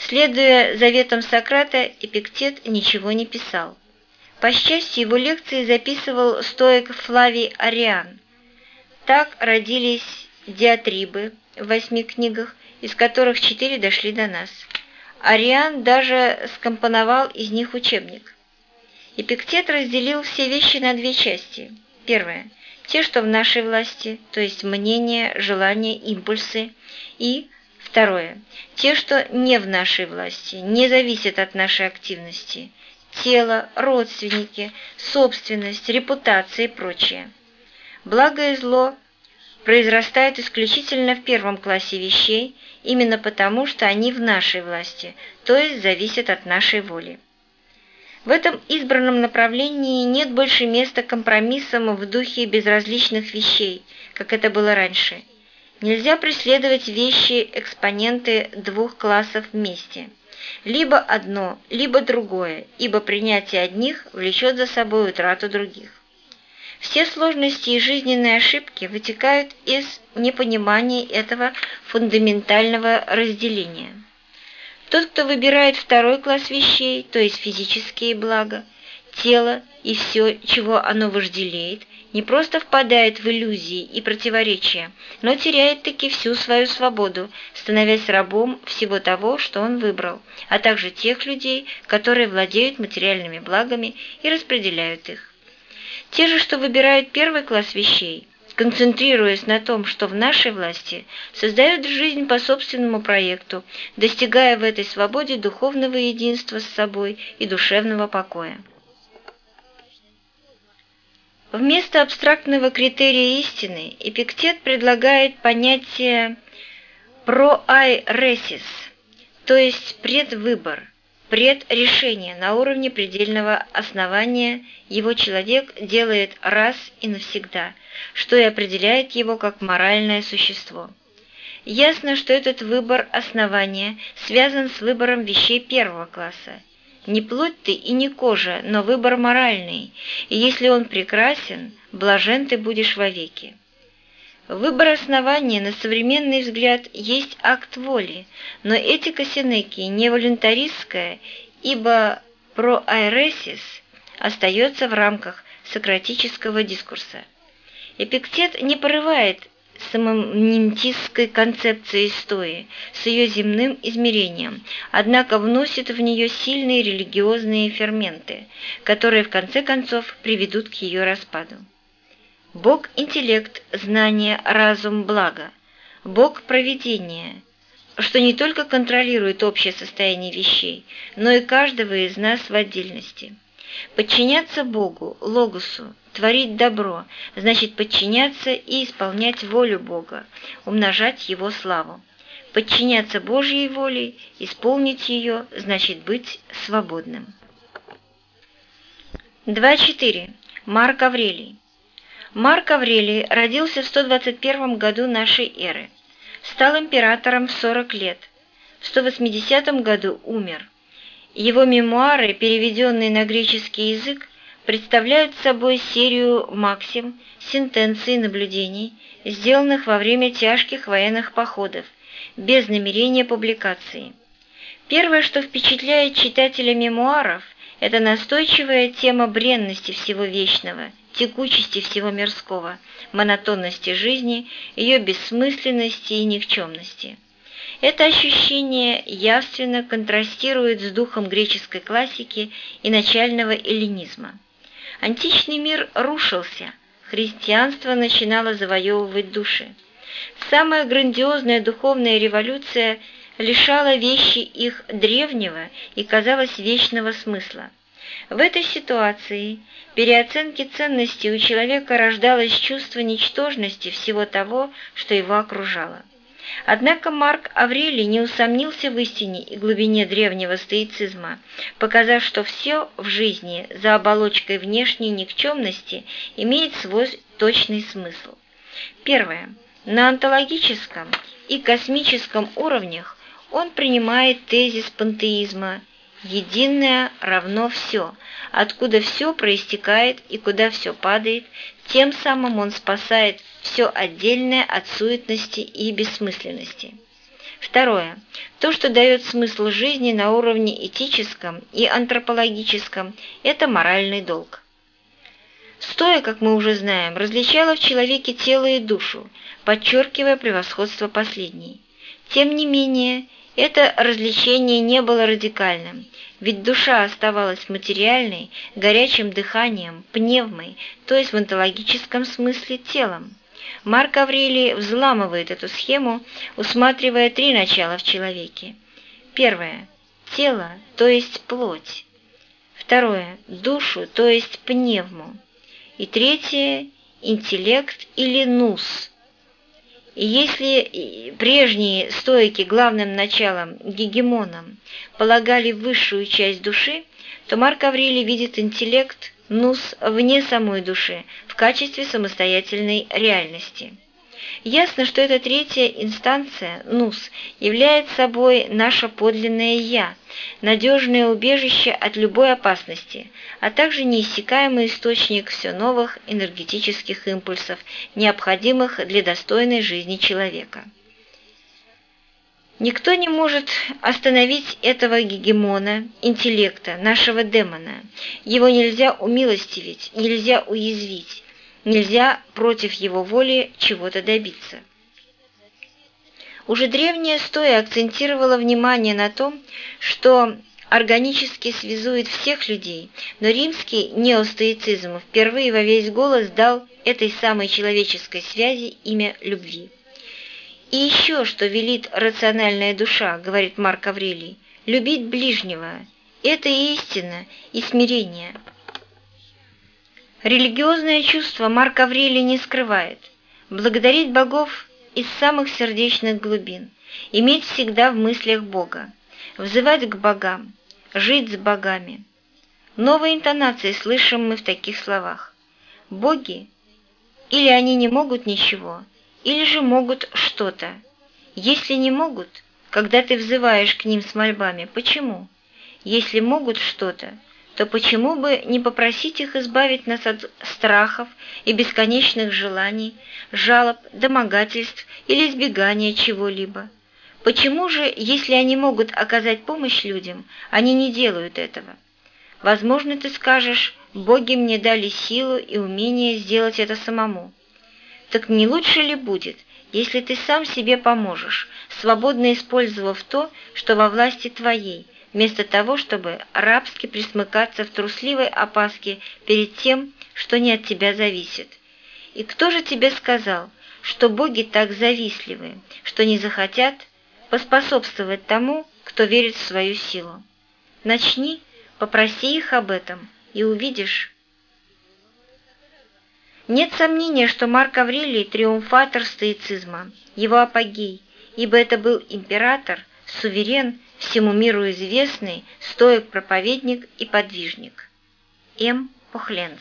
Следуя заветам Сократа, Эпиктет ничего не писал. По счастью, его лекции записывал стоик Флавий Ариан. Так родились диатрибы в восьми книгах, из которых четыре дошли до нас. Ариан даже скомпоновал из них учебник. Эпиктет разделил все вещи на две части. Первое – те, что в нашей власти, то есть мнения, желания, импульсы, и Второе. Те, что не в нашей власти, не зависят от нашей активности. Тело, родственники, собственность, репутация и прочее. Благо и зло произрастают исключительно в первом классе вещей, именно потому, что они в нашей власти, то есть зависят от нашей воли. В этом избранном направлении нет больше места компромиссам в духе безразличных вещей, как это было раньше – Нельзя преследовать вещи-экспоненты двух классов вместе. Либо одно, либо другое, ибо принятие одних влечет за собой утрату других. Все сложности и жизненные ошибки вытекают из непонимания этого фундаментального разделения. Тот, кто выбирает второй класс вещей, то есть физические блага, тело и все, чего оно вожделеет, не просто впадает в иллюзии и противоречия, но теряет таки всю свою свободу, становясь рабом всего того, что он выбрал, а также тех людей, которые владеют материальными благами и распределяют их. Те же, что выбирают первый класс вещей, концентрируясь на том, что в нашей власти, создают жизнь по собственному проекту, достигая в этой свободе духовного единства с собой и душевного покоя. Вместо абстрактного критерия истины Эпиктет предлагает понятие проайресис, то есть предвыбор, предрешение на уровне предельного основания его человек делает раз и навсегда, что и определяет его как моральное существо. Ясно, что этот выбор основания связан с выбором вещей первого класса. Не плоть ты и не кожа, но выбор моральный, и если он прекрасен, блажен ты будешь вовеки. Выбор основания на современный взгляд есть акт воли, но этика Сенеки не волюнтаристская, ибо проайресис остается в рамках сократического дискурса. Эпиктет не порывает самомнентистской концепцией стои с ее земным измерением, однако вносит в нее сильные религиозные ферменты, которые в конце концов приведут к ее распаду. Бог – интеллект, знание, разум, благо. Бог – провидение, что не только контролирует общее состояние вещей, но и каждого из нас в отдельности. Подчиняться Богу, Логосу, творить добро, значит подчиняться и исполнять волю Бога, умножать Его славу. Подчиняться Божьей воле, исполнить ее, значит быть свободным. 2.4. Марк Аврелий. Марк Аврелий родился в 121 году нашей эры. Стал императором в 40 лет. В 180 году умер. Его мемуары, переведенные на греческий язык, представляют собой серию максим, сентенций наблюдений, сделанных во время тяжких военных походов, без намерения публикации. Первое, что впечатляет читателя мемуаров, это настойчивая тема бренности всего вечного – текучести всего мирского, монотонности жизни, ее бессмысленности и никчемности. Это ощущение явственно контрастирует с духом греческой классики и начального эллинизма. Античный мир рушился, христианство начинало завоевывать души. Самая грандиозная духовная революция лишала вещи их древнего и, казалось, вечного смысла. В этой ситуации переоценки ценностей у человека рождалось чувство ничтожности всего того, что его окружало. Однако Марк Аврелий не усомнился в истине и глубине древнего стоицизма, показав, что все в жизни за оболочкой внешней никчемности имеет свой точный смысл. Первое. На онтологическом и космическом уровнях он принимает тезис пантеизма Единое равно все, откуда все проистекает и куда все падает, тем самым он спасает все отдельное от суетности и бессмысленности. Второе. То, что дает смысл жизни на уровне этическом и антропологическом, это моральный долг. Стоя, как мы уже знаем, различала в человеке тело и душу, подчеркивая превосходство последней. Тем не менее, это развлечение не было радикальным, ведь душа оставалась материальной, горячим дыханием, пневмой, то есть в онтологическом смысле телом. Марк Аврелий взламывает эту схему, усматривая три начала в человеке. Первое – тело, то есть плоть. Второе – душу, то есть пневму. И третье – интеллект или нус – и если прежние стойки главным началом, гегемоном, полагали высшую часть души, то Марк Аврелий видит интеллект, нус, вне самой души, качестве самостоятельной реальности. Ясно, что эта третья инстанция, НУС, является собой наше подлинное «Я», надежное убежище от любой опасности, а также неиссякаемый источник все новых энергетических импульсов, необходимых для достойной жизни человека. Никто не может остановить этого гегемона, интеллекта, нашего демона. Его нельзя умилостивить, нельзя уязвить, нельзя против его воли чего-то добиться. Уже древняя стоя акцентировала внимание на том, что органически связует всех людей, но римский неостоицизм впервые во весь голос дал этой самой человеческой связи имя любви. И еще что велит рациональная душа, говорит Марк Аврелий, любить ближнего. Это и истина, и смирение. Религиозное чувство Марк Аврелий не скрывает. Благодарить богов из самых сердечных глубин, иметь всегда в мыслях Бога, взывать к богам, жить с богами. Новые интонации слышим мы в таких словах. Боги или они не могут ничего, или же могут что-то. Если не могут, когда ты взываешь к ним с мольбами, почему? Если могут что-то, то почему бы не попросить их избавить нас от страхов и бесконечных желаний, жалоб, домогательств или избегания чего-либо? Почему же, если они могут оказать помощь людям, они не делают этого? Возможно, ты скажешь, боги мне дали силу и умение сделать это самому. Так не лучше ли будет, если ты сам себе поможешь, свободно использовав то, что во власти твоей, вместо того, чтобы рабски присмыкаться в трусливой опаске перед тем, что не от тебя зависит? И кто же тебе сказал, что боги так завистливы, что не захотят поспособствовать тому, кто верит в свою силу? Начни, попроси их об этом, и увидишь, нет сомнения, что Марк Аврелий – триумфатор стоицизма, его апогей, ибо это был император, суверен, всему миру известный, стоик-проповедник и подвижник. М. Похленц.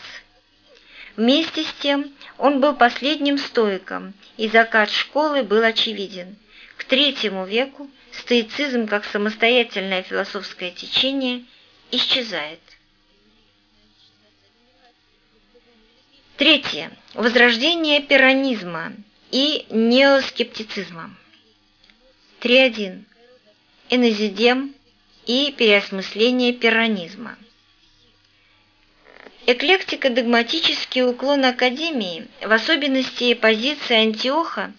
Вместе с тем он был последним стоиком, и закат школы был очевиден. К третьему веку стоицизм как самостоятельное философское течение исчезает. Третье. Возрождение пиранизма и неоскептицизма. 3.1. Энезидем и переосмысление пиранизма. Эклектико-догматический уклон Академии, в особенности позиции Антиоха,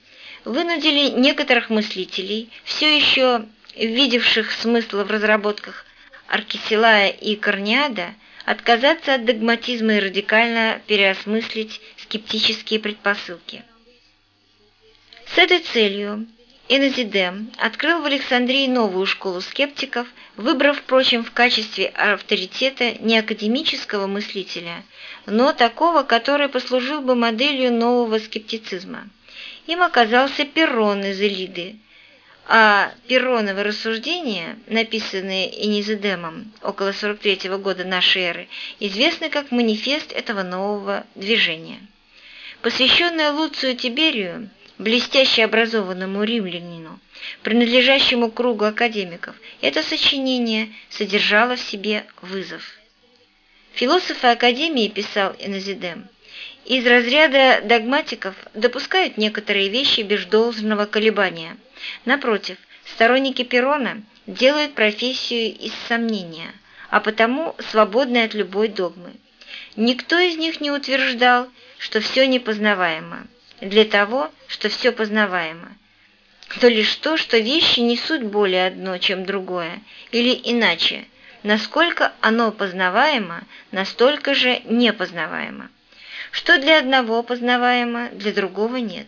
вынудили некоторых мыслителей, все еще видевших смысл в разработках Аркисилая и Корниада, отказаться от догматизма и радикально переосмыслить скептические предпосылки. С этой целью Энезидем открыл в Александрии новую школу скептиков, выбрав, впрочем, в качестве авторитета не академического мыслителя, но такого, который послужил бы моделью нового скептицизма. Им оказался Перрон из Элиды – а Перроновы рассуждения, написанные Энизидемом около 43 года нашей эры, известны как манифест этого нового движения. Посвященное Луцию Тиберию, блестяще образованному римлянину, принадлежащему кругу академиков, это сочинение содержало в себе вызов. Философы Академии, писал Энезидем, из разряда догматиков допускают некоторые вещи без должного колебания – Напротив, сторонники Перрона делают профессию из сомнения, а потому свободны от любой догмы. Никто из них не утверждал, что все непознаваемо, для того, что все познаваемо. То лишь то, что вещи несут более одно, чем другое, или иначе, насколько оно познаваемо, настолько же непознаваемо. Что для одного познаваемо, для другого нет.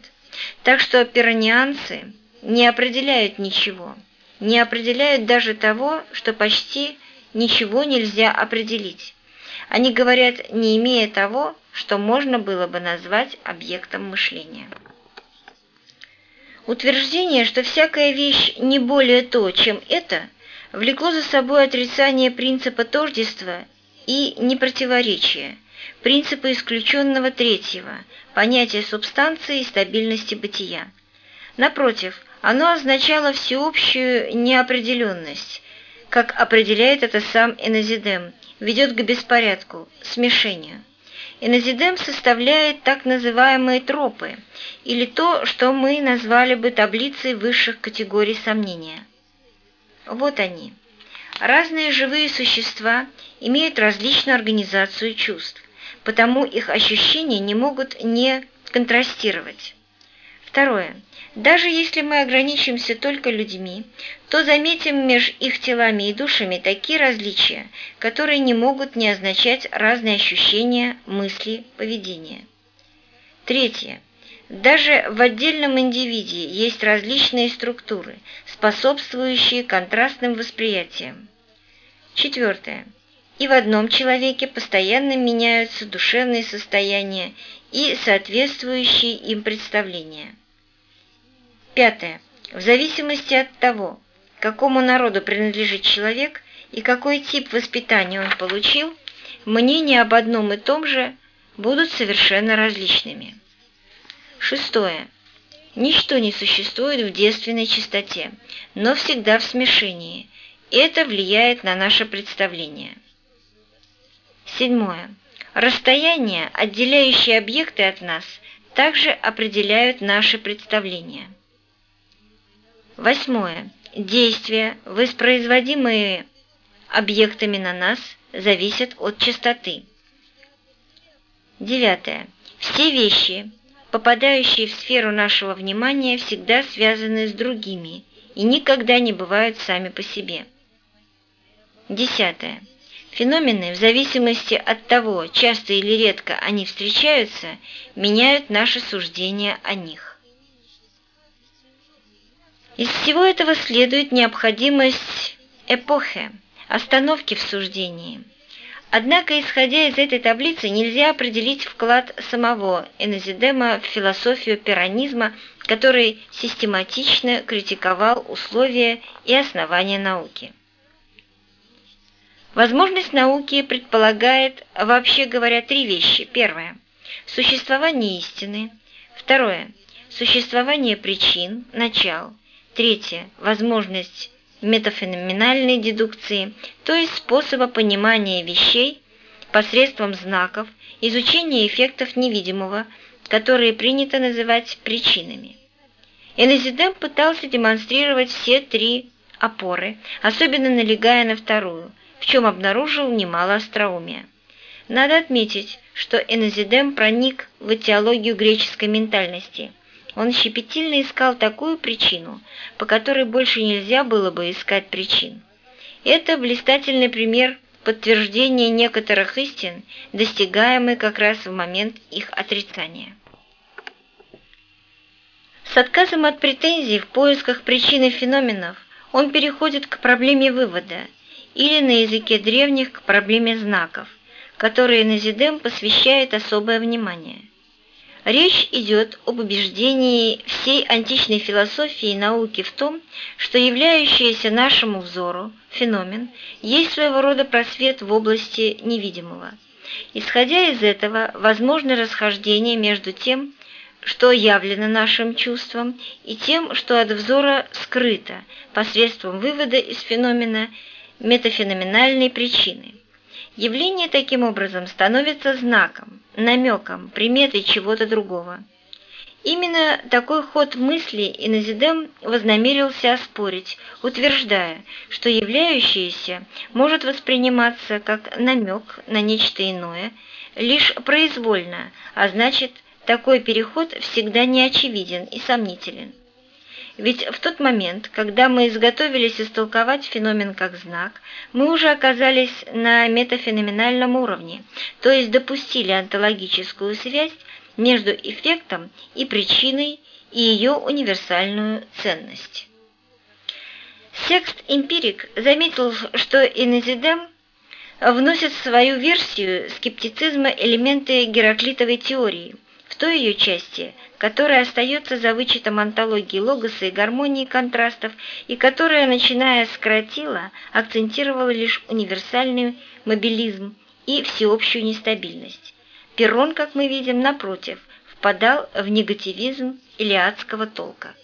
Так что пиронианцы – не определяют ничего, не определяют даже того, что почти ничего нельзя определить. Они говорят, не имея того, что можно было бы назвать объектом мышления. Утверждение, что всякая вещь не более то, чем это, влекло за собой отрицание принципа тождества и непротиворечия, принципа исключенного третьего, понятия субстанции и стабильности бытия. Напротив, оно означало всеобщую неопределенность, как определяет это сам Энезидем, ведет к беспорядку, смешению. Энезидем составляет так называемые тропы, или то, что мы назвали бы таблицей высших категорий сомнения. Вот они. Разные живые существа имеют различную организацию чувств, потому их ощущения не могут не контрастировать. Второе. Даже если мы ограничимся только людьми, то заметим между их телами и душами такие различия, которые не могут не означать разные ощущения, мысли, поведения. Третье. Даже в отдельном индивиде есть различные структуры, способствующие контрастным восприятиям. Четвертое. И в одном человеке постоянно меняются душевные состояния и соответствующие им представления. Пятое. В зависимости от того, какому народу принадлежит человек и какой тип воспитания он получил, мнения об одном и том же будут совершенно различными. Шестое. Ничто не существует в девственной чистоте, но всегда в смешении. Это влияет на наше представление. Седьмое. Расстояние, отделяющие объекты от нас, также определяют наши представления. Восьмое. Действия, воспроизводимые объектами на нас, зависят от частоты. Девятое. Все вещи, попадающие в сферу нашего внимания, всегда связаны с другими и никогда не бывают сами по себе. Десятое. Феномены, в зависимости от того, часто или редко они встречаются, меняют наше суждение о них. Из всего этого следует необходимость эпохи, остановки в суждении. Однако, исходя из этой таблицы, нельзя определить вклад самого Энезидема в философию пиранизма, который систематично критиковал условия и основания науки. Возможность науки предполагает, вообще говоря, три вещи. Первое – существование истины. Второе – существование причин, начал. Третье – возможность метафеноменальной дедукции, то есть способа понимания вещей посредством знаков, изучения эффектов невидимого, которые принято называть причинами. Энезидем пытался демонстрировать все три опоры, особенно налегая на вторую, в чем обнаружил немало остроумия. Надо отметить, что Энезидем проник в этиологию греческой ментальности – он щепетильно искал такую причину, по которой больше нельзя было бы искать причин. Это блистательный пример подтверждения некоторых истин, достигаемый как раз в момент их отрицания. С отказом от претензий в поисках причины феноменов он переходит к проблеме вывода, или на языке древних к проблеме знаков, которые Назидем посвящает особое внимание – Речь идет об убеждении всей античной философии и науки в том, что являющийся нашему взору феномен есть своего рода просвет в области невидимого. Исходя из этого, возможно расхождение между тем, что явлено нашим чувством, и тем, что от взора скрыто посредством вывода из феномена метафеноменальной причины. Явление таким образом становится знаком, намеком, приметой чего-то другого. Именно такой ход мысли Инозидем вознамерился оспорить, утверждая, что являющееся может восприниматься как намек на нечто иное, лишь произвольно, а значит, такой переход всегда неочевиден и сомнителен. Ведь в тот момент, когда мы изготовились истолковать феномен как знак, мы уже оказались на метафеноменальном уровне, то есть допустили онтологическую связь между эффектом и причиной и ее универсальную ценность. Секст-эмпирик заметил, что Инезидем вносит в свою версию скептицизма элементы Гераклитовой теории – в той ее части, которая остается за вычетом антологии логоса и гармонии контрастов, и которая, начиная с Кратила, акцентировала лишь универсальный мобилизм и всеобщую нестабильность. Перрон, как мы видим, напротив, впадал в негативизм илиадского толка.